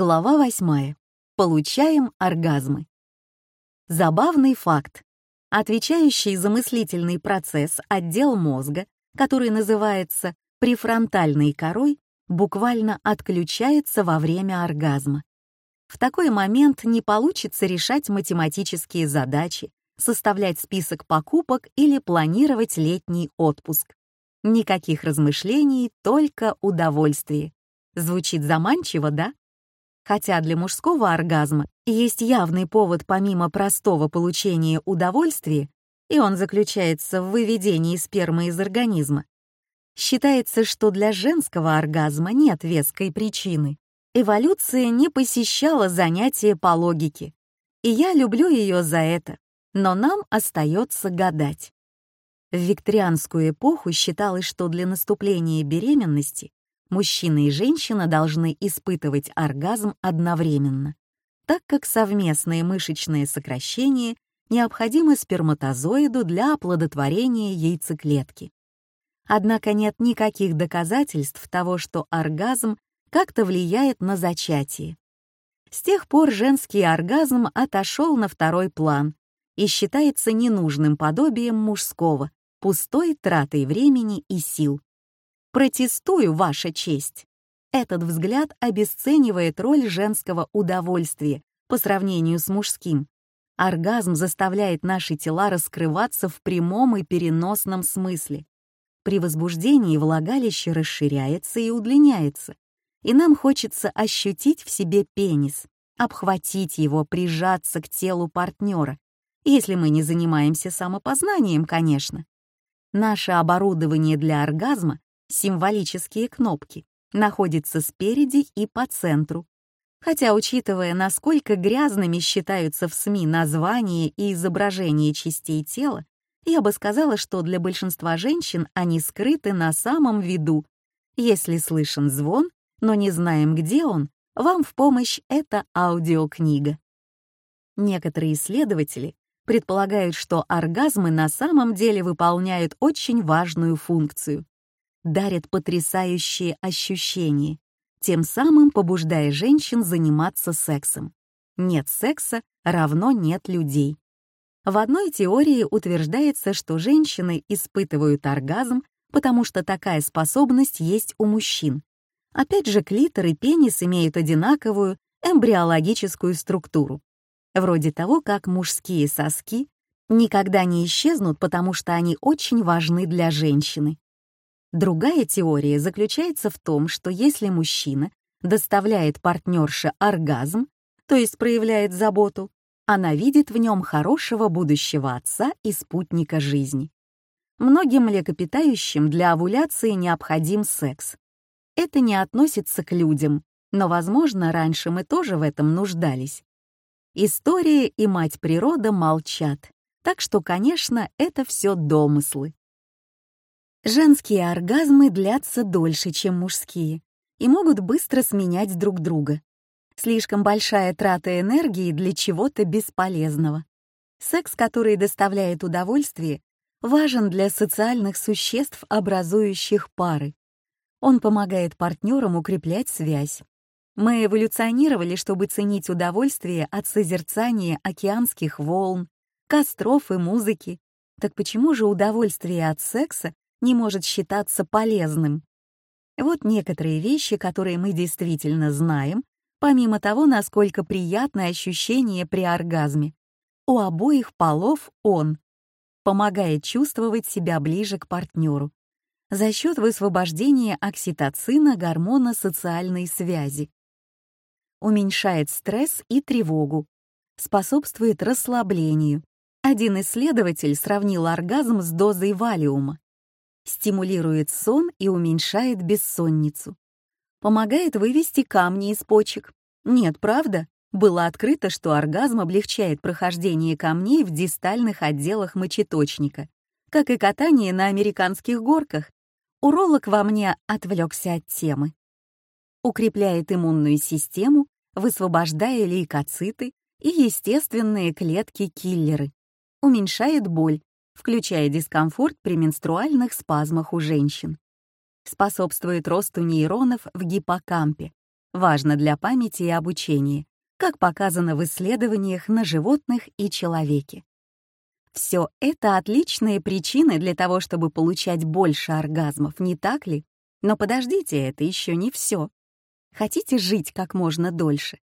Глава 8. Получаем оргазмы. Забавный факт. Отвечающий за мыслительный процесс отдел мозга, который называется префронтальной корой, буквально отключается во время оргазма. В такой момент не получится решать математические задачи, составлять список покупок или планировать летний отпуск. Никаких размышлений, только удовольствие. Звучит заманчиво, да? хотя для мужского оргазма есть явный повод помимо простого получения удовольствия, и он заключается в выведении спермы из организма. Считается, что для женского оргазма нет веской причины. Эволюция не посещала занятия по логике. И я люблю ее за это. Но нам остается гадать. В викторианскую эпоху считалось, что для наступления беременности мужчина и женщина должны испытывать оргазм одновременно, так как совместные мышечные сокращения необходимы сперматозоиду для оплодотворения яйцеклетки. Однако нет никаких доказательств того, что оргазм как-то влияет на зачатие. С тех пор женский оргазм отошел на второй план и считается ненужным подобием мужского, пустой тратой времени и сил. Протестую, Ваша честь!» Этот взгляд обесценивает роль женского удовольствия по сравнению с мужским. Оргазм заставляет наши тела раскрываться в прямом и переносном смысле. При возбуждении влагалище расширяется и удлиняется, и нам хочется ощутить в себе пенис, обхватить его, прижаться к телу партнера, если мы не занимаемся самопознанием, конечно. Наше оборудование для оргазма символические кнопки, находится спереди и по центру. Хотя, учитывая, насколько грязными считаются в СМИ названия и изображения частей тела, я бы сказала, что для большинства женщин они скрыты на самом виду. Если слышен звон, но не знаем, где он, вам в помощь эта аудиокнига. Некоторые исследователи предполагают, что оргазмы на самом деле выполняют очень важную функцию дарят потрясающие ощущения, тем самым побуждая женщин заниматься сексом. Нет секса равно нет людей. В одной теории утверждается, что женщины испытывают оргазм, потому что такая способность есть у мужчин. Опять же, клитор и пенис имеют одинаковую эмбриологическую структуру. Вроде того, как мужские соски никогда не исчезнут, потому что они очень важны для женщины. Другая теория заключается в том, что если мужчина доставляет партнерше оргазм, то есть проявляет заботу, она видит в нем хорошего будущего отца и спутника жизни. Многим млекопитающим для овуляции необходим секс. Это не относится к людям, но, возможно, раньше мы тоже в этом нуждались. История и мать природа молчат, так что, конечно, это все домыслы. Женские оргазмы длятся дольше, чем мужские, и могут быстро сменять друг друга. Слишком большая трата энергии для чего-то бесполезного. Секс, который доставляет удовольствие, важен для социальных существ, образующих пары. Он помогает партнерам укреплять связь. Мы эволюционировали, чтобы ценить удовольствие от созерцания океанских волн, костров и музыки. Так почему же удовольствие от секса не может считаться полезным. Вот некоторые вещи, которые мы действительно знаем, помимо того, насколько приятное ощущение при оргазме. У обоих полов он помогает чувствовать себя ближе к партнеру за счет высвобождения окситоцина гормона социальной связи. Уменьшает стресс и тревогу, способствует расслаблению. Один исследователь сравнил оргазм с дозой валиума стимулирует сон и уменьшает бессонницу. Помогает вывести камни из почек. Нет, правда? Было открыто, что оргазм облегчает прохождение камней в дистальных отделах мочеточника, как и катание на американских горках. Уролог во мне отвлекся от темы. Укрепляет иммунную систему, высвобождая лейкоциты и естественные клетки-киллеры. Уменьшает боль, включая дискомфорт при менструальных спазмах у женщин. Способствует росту нейронов в гиппокампе. Важно для памяти и обучения, как показано в исследованиях на животных и человеке. Все это отличные причины для того, чтобы получать больше оргазмов, не так ли? Но подождите, это еще не все. Хотите жить как можно дольше?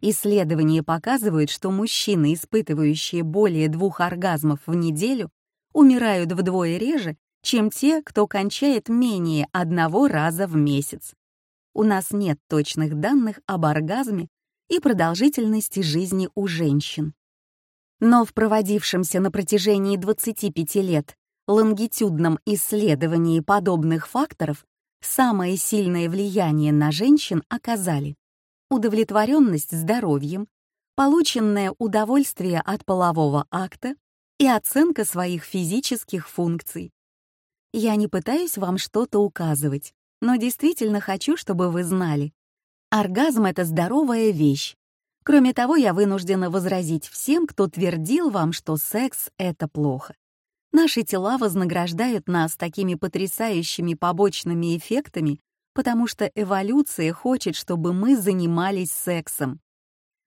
Исследования показывают, что мужчины, испытывающие более двух оргазмов в неделю, умирают вдвое реже, чем те, кто кончает менее одного раза в месяц. У нас нет точных данных об оргазме и продолжительности жизни у женщин. Но в проводившемся на протяжении 25 лет лонгитюдном исследовании подобных факторов самое сильное влияние на женщин оказали удовлетворенность здоровьем, полученное удовольствие от полового акта и оценка своих физических функций. Я не пытаюсь вам что-то указывать, но действительно хочу, чтобы вы знали. Оргазм — это здоровая вещь. Кроме того, я вынуждена возразить всем, кто твердил вам, что секс — это плохо. Наши тела вознаграждают нас такими потрясающими побочными эффектами, потому что эволюция хочет, чтобы мы занимались сексом.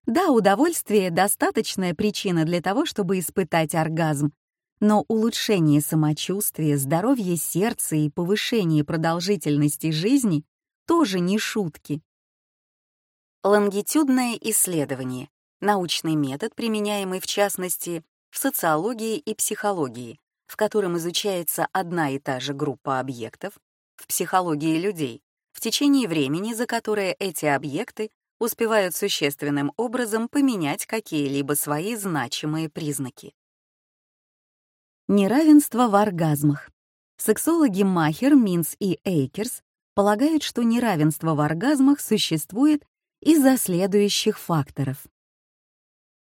Да, удовольствие — достаточная причина для того, чтобы испытать оргазм, но улучшение самочувствия, здоровье сердца и повышение продолжительности жизни тоже не шутки. Лонгитюдное исследование — научный метод, применяемый в частности в социологии и психологии, в котором изучается одна и та же группа объектов в психологии людей в течение времени, за которое эти объекты успевают существенным образом поменять какие-либо свои значимые признаки. Неравенство в оргазмах. Сексологи Махер, Минц и Эйкерс полагают, что неравенство в оргазмах существует из-за следующих факторов.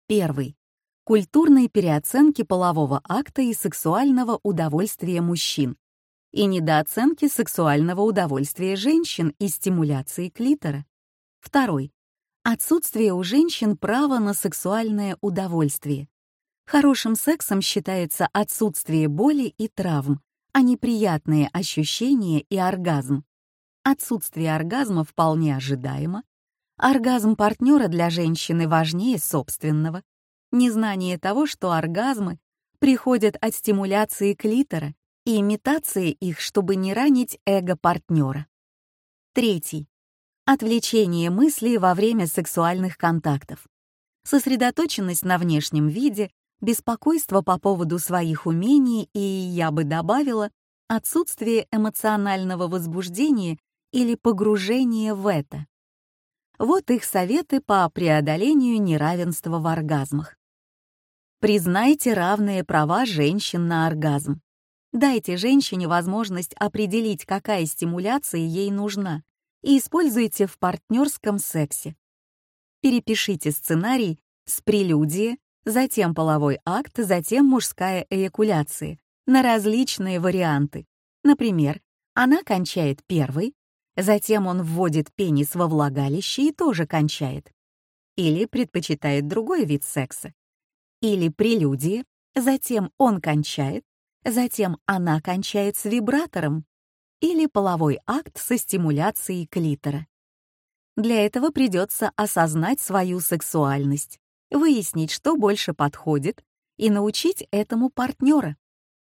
Первый. культурные переоценки полового акта и сексуального удовольствия мужчин и недооценки сексуального удовольствия женщин и стимуляции клитора. Второй. Отсутствие у женщин права на сексуальное удовольствие. Хорошим сексом считается отсутствие боли и травм, а не приятные ощущения и оргазм. Отсутствие оргазма вполне ожидаемо. Оргазм партнера для женщины важнее собственного. Незнание того, что оргазмы приходят от стимуляции клитора и имитации их, чтобы не ранить эго партнера. Третий отвлечение мыслей во время сексуальных контактов, сосредоточенность на внешнем виде, беспокойство по поводу своих умений и, я бы добавила, отсутствие эмоционального возбуждения или погружения в это. Вот их советы по преодолению неравенства в оргазмах. Признайте равные права женщин на оргазм. Дайте женщине возможность определить, какая стимуляция ей нужна и используйте в партнерском сексе. Перепишите сценарий с прелюдии, затем половой акт, затем мужская эякуляция на различные варианты. Например, она кончает первой, затем он вводит пенис во влагалище и тоже кончает. Или предпочитает другой вид секса. Или прелюдии, затем он кончает, затем она кончает с вибратором или половой акт со стимуляцией клитора. Для этого придется осознать свою сексуальность, выяснить, что больше подходит, и научить этому партнера.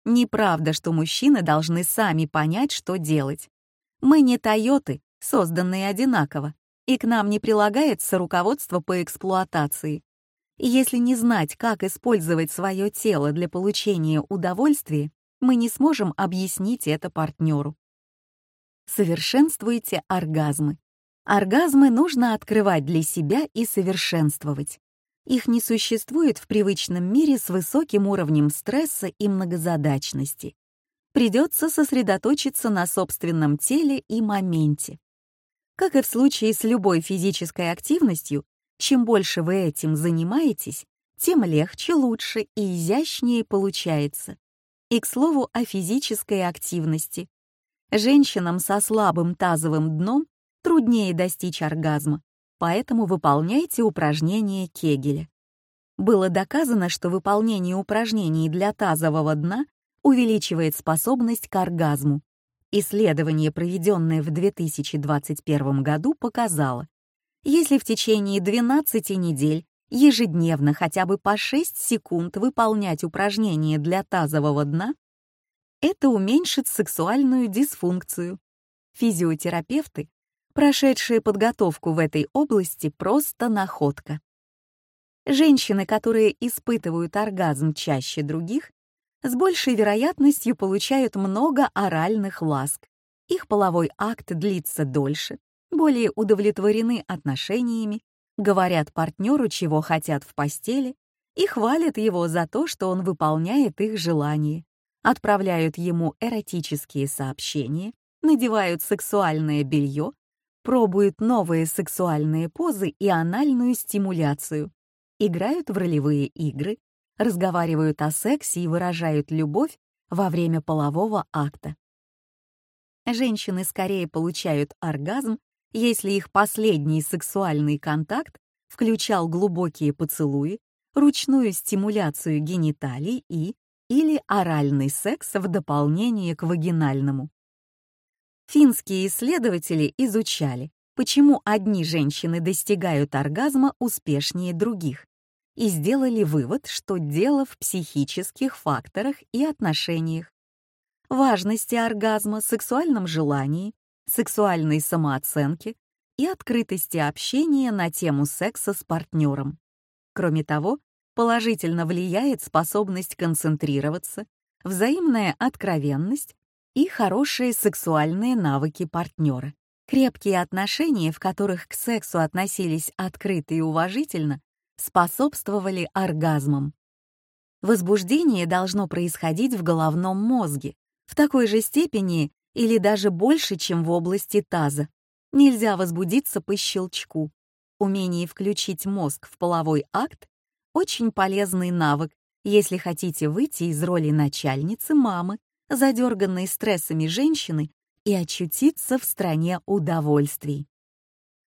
Неправда, что мужчины должны сами понять, что делать. Мы не тойоты, созданные одинаково, и к нам не прилагается руководство по эксплуатации. Если не знать, как использовать свое тело для получения удовольствия, мы не сможем объяснить это партнеру совершенствуйте оргазмы. Оргазмы нужно открывать для себя и совершенствовать. Их не существует в привычном мире с высоким уровнем стресса и многозадачности. Придется сосредоточиться на собственном теле и моменте. Как и в случае с любой физической активностью, чем больше вы этим занимаетесь, тем легче, лучше и изящнее получается. И к слову о физической активности. Женщинам со слабым тазовым дном труднее достичь оргазма, поэтому выполняйте упражнения Кегеля. Было доказано, что выполнение упражнений для тазового дна увеличивает способность к оргазму. Исследование, проведенное в 2021 году, показало, если в течение 12 недель ежедневно хотя бы по 6 секунд выполнять упражнения для тазового дна, это уменьшит сексуальную дисфункцию. Физиотерапевты, прошедшие подготовку в этой области, просто находка. Женщины, которые испытывают оргазм чаще других, с большей вероятностью получают много оральных ласк. Их половой акт длится дольше, более удовлетворены отношениями, говорят партнеру, чего хотят в постели, и хвалят его за то, что он выполняет их желания отправляют ему эротические сообщения, надевают сексуальное белье, пробуют новые сексуальные позы и анальную стимуляцию, играют в ролевые игры, разговаривают о сексе и выражают любовь во время полового акта. Женщины скорее получают оргазм, если их последний сексуальный контакт включал глубокие поцелуи, ручную стимуляцию гениталий и или оральный секс в дополнение к вагинальному. Финские исследователи изучали, почему одни женщины достигают оргазма успешнее других, и сделали вывод, что дело в психических факторах и отношениях. Важности оргазма, сексуальном желании, сексуальной самооценке и открытости общения на тему секса с партнером. Кроме того, положительно влияет способность концентрироваться, взаимная откровенность и хорошие сексуальные навыки партнера. Крепкие отношения, в которых к сексу относились открыто и уважительно, способствовали оргазмам. Возбуждение должно происходить в головном мозге, в такой же степени или даже больше, чем в области таза. Нельзя возбудиться по щелчку. Умение включить мозг в половой акт очень полезный навык, если хотите выйти из роли начальницы мамы, задерганной стрессами женщины, и очутиться в стране удовольствий.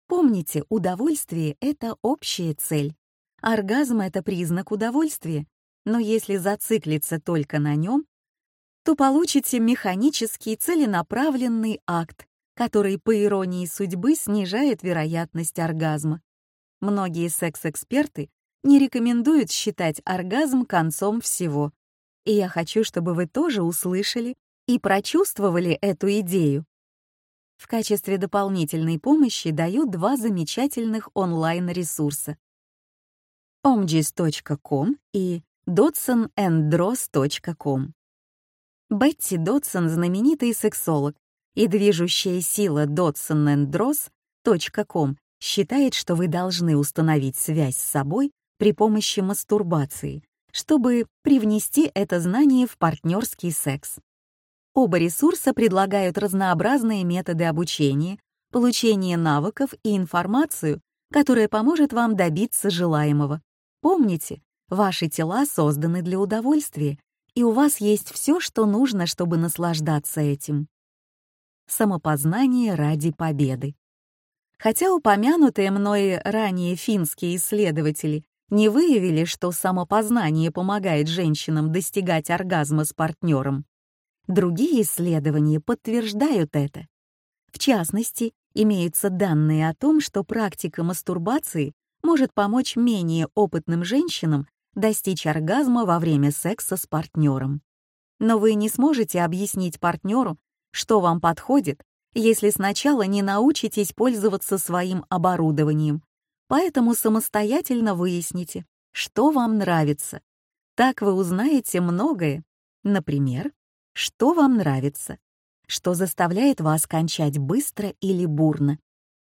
Помните, удовольствие — это общая цель. Оргазм — это признак удовольствия, но если зациклиться только на нем, то получите механический целенаправленный акт, который, по иронии судьбы, снижает вероятность оргазма. Многие секс-эксперты не рекомендуют считать оргазм концом всего. И я хочу, чтобы вы тоже услышали и прочувствовали эту идею. В качестве дополнительной помощи даю два замечательных онлайн-ресурса. omgis.com и dotsonandros.com. Бетти Дотсон — знаменитый сексолог, и движущая сила dotsonandros.com считает, что вы должны установить связь с собой при помощи мастурбации, чтобы привнести это знание в партнерский секс. Оба ресурса предлагают разнообразные методы обучения, получения навыков и информацию, которая поможет вам добиться желаемого. Помните, ваши тела созданы для удовольствия, и у вас есть все, что нужно, чтобы наслаждаться этим. Самопознание ради победы. Хотя упомянутые мной ранее финские исследователи не выявили, что самопознание помогает женщинам достигать оргазма с партнером. Другие исследования подтверждают это. В частности, имеются данные о том, что практика мастурбации может помочь менее опытным женщинам достичь оргазма во время секса с партнером. Но вы не сможете объяснить партнеру, что вам подходит, если сначала не научитесь пользоваться своим оборудованием, поэтому самостоятельно выясните, что вам нравится. Так вы узнаете многое. Например, что вам нравится, что заставляет вас кончать быстро или бурно,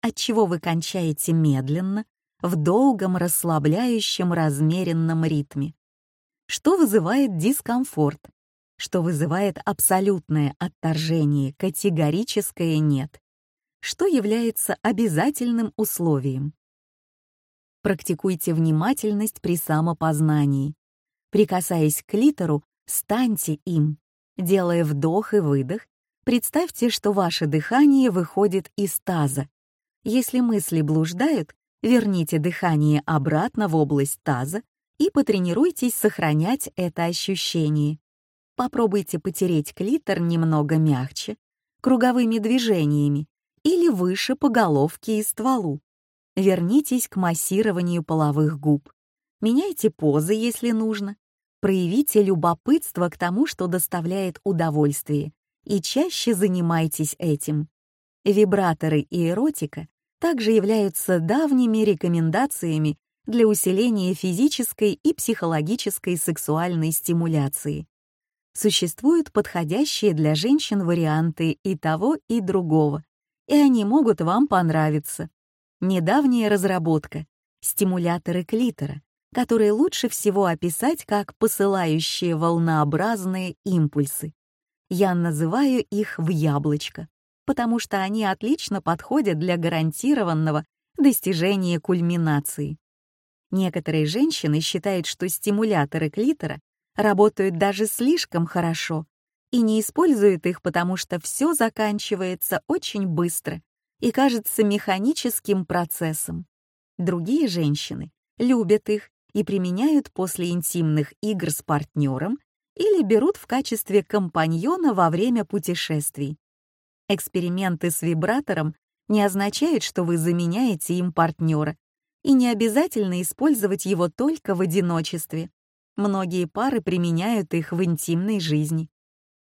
от чего вы кончаете медленно, в долгом расслабляющем размеренном ритме, что вызывает дискомфорт, что вызывает абсолютное отторжение, категорическое «нет», что является обязательным условием. Практикуйте внимательность при самопознании. Прикасаясь к литеру, станьте им. Делая вдох и выдох, представьте, что ваше дыхание выходит из таза. Если мысли блуждают, верните дыхание обратно в область таза и потренируйтесь сохранять это ощущение. Попробуйте потереть клитор немного мягче, круговыми движениями или выше по головке и стволу вернитесь к массированию половых губ. Меняйте позы, если нужно. Проявите любопытство к тому, что доставляет удовольствие, и чаще занимайтесь этим. Вибраторы и эротика также являются давними рекомендациями для усиления физической и психологической сексуальной стимуляции. Существуют подходящие для женщин варианты и того, и другого, и они могут вам понравиться недавняя разработка — стимуляторы клитора, которые лучше всего описать как посылающие волнообразные импульсы. Я называю их в яблочко, потому что они отлично подходят для гарантированного достижения кульминации. Некоторые женщины считают, что стимуляторы клитора работают даже слишком хорошо и не используют их, потому что все заканчивается очень быстро и кажется механическим процессом. Другие женщины любят их и применяют после интимных игр с партнером или берут в качестве компаньона во время путешествий. Эксперименты с вибратором не означают, что вы заменяете им партнера, и не обязательно использовать его только в одиночестве. Многие пары применяют их в интимной жизни.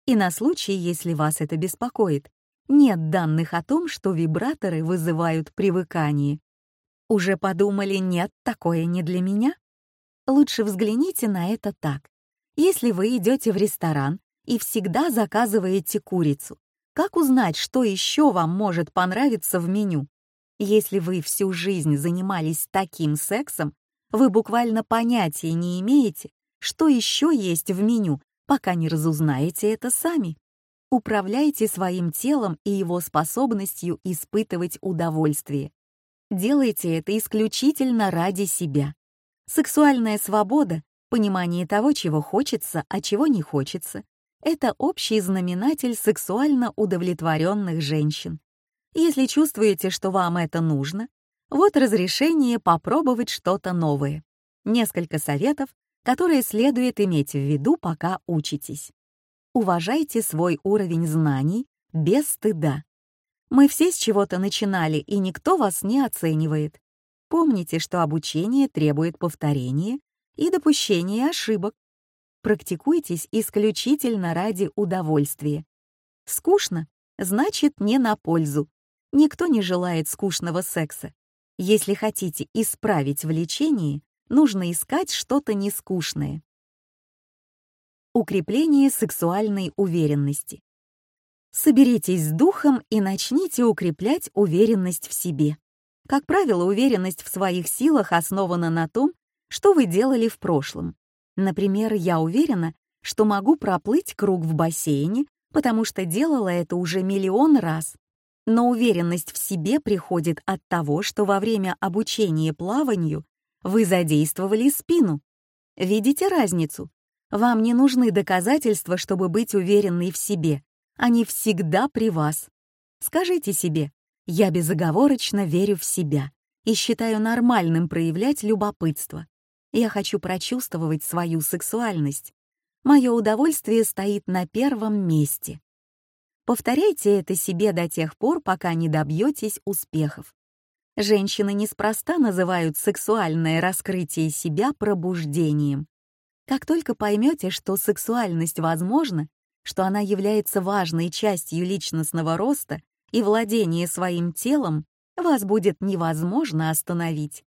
И на случай, если вас это беспокоит, нет данных о том, что вибраторы вызывают привыкание. Уже подумали, нет, такое не для меня? Лучше взгляните на это так. Если вы идете в ресторан и всегда заказываете курицу, как узнать, что еще вам может понравиться в меню? Если вы всю жизнь занимались таким сексом, вы буквально понятия не имеете, что еще есть в меню, пока не разузнаете это сами. Управляйте своим телом и его способностью испытывать удовольствие. Делайте это исключительно ради себя. Сексуальная свобода, понимание того, чего хочется, а чего не хочется, это общий знаменатель сексуально удовлетворенных женщин. Если чувствуете, что вам это нужно, вот разрешение попробовать что-то новое. Несколько советов, которые следует иметь в виду, пока учитесь уважайте свой уровень знаний без стыда. Мы все с чего-то начинали, и никто вас не оценивает. Помните, что обучение требует повторения и допущения ошибок. Практикуйтесь исключительно ради удовольствия. Скучно — значит не на пользу. Никто не желает скучного секса. Если хотите исправить влечение, нужно искать что-то нескучное укрепление сексуальной уверенности. Соберитесь с духом и начните укреплять уверенность в себе. Как правило, уверенность в своих силах основана на том, что вы делали в прошлом. Например, я уверена, что могу проплыть круг в бассейне, потому что делала это уже миллион раз. Но уверенность в себе приходит от того, что во время обучения плаванию вы задействовали спину. Видите разницу? Вам не нужны доказательства, чтобы быть уверенной в себе. Они всегда при вас. Скажите себе, я безоговорочно верю в себя и считаю нормальным проявлять любопытство. Я хочу прочувствовать свою сексуальность. Мое удовольствие стоит на первом месте. Повторяйте это себе до тех пор, пока не добьетесь успехов. Женщины неспроста называют сексуальное раскрытие себя пробуждением. Как только поймете, что сексуальность возможна, что она является важной частью личностного роста и владения своим телом, вас будет невозможно остановить.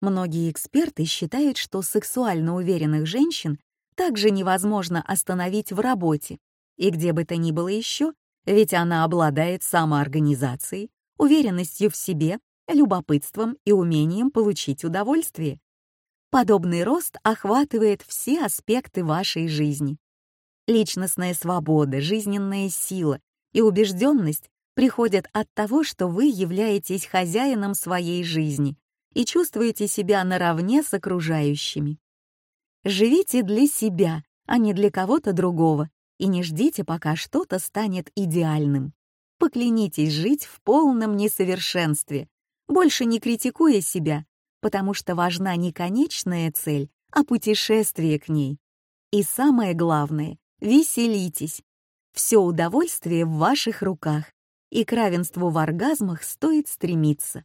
Многие эксперты считают, что сексуально уверенных женщин также невозможно остановить в работе и где бы то ни было еще, ведь она обладает самоорганизацией, уверенностью в себе, любопытством и умением получить удовольствие подобный рост охватывает все аспекты вашей жизни. Личностная свобода, жизненная сила и убежденность приходят от того, что вы являетесь хозяином своей жизни и чувствуете себя наравне с окружающими. Живите для себя, а не для кого-то другого, и не ждите, пока что-то станет идеальным. Поклянитесь жить в полном несовершенстве, больше не критикуя себя потому что важна не конечная цель, а путешествие к ней. И самое главное — веселитесь. Все удовольствие в ваших руках, и к равенству в оргазмах стоит стремиться.